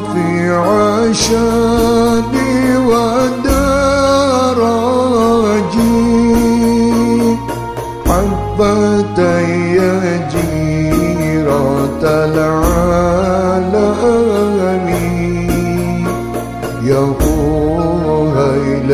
في عشاني ودرجي حبتي جيرة العالم يا هيل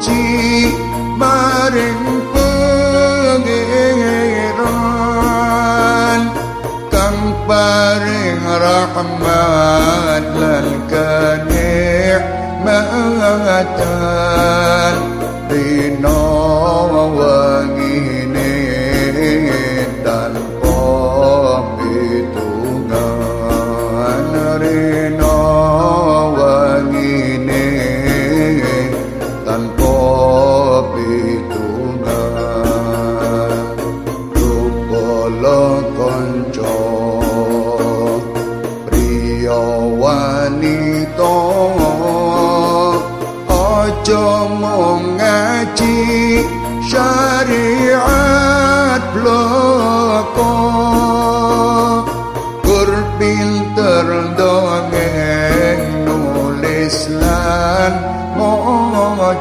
suci maring pangeran kang paring rahmat lan kanih mahatan dinawa ojo ngaji syariat bloko. Kur pinter dongeng nulis lan mong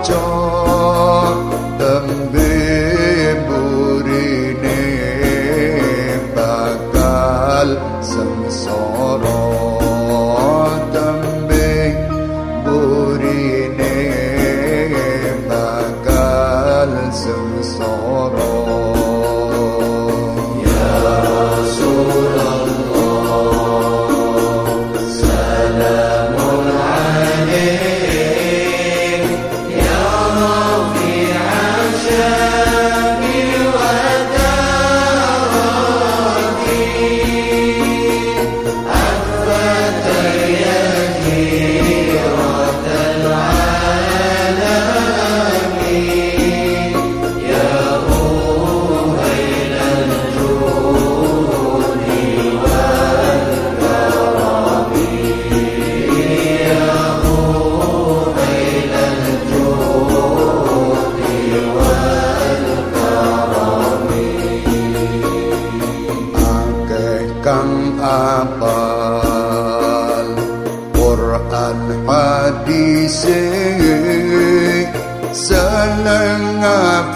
Sana nga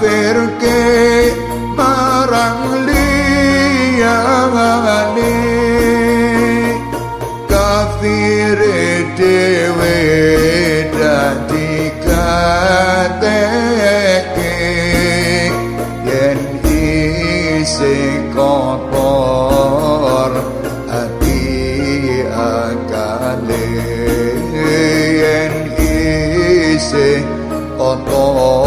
Oh.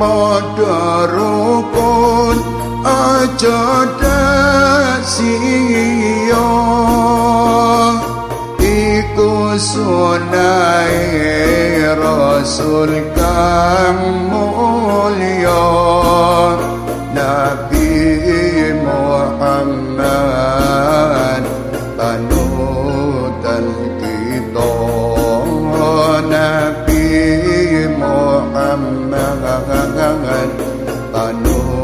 padha rukun aja desiyo iku sunai rasul kang mulia nam ngân ngân ngân ngân ngân ngân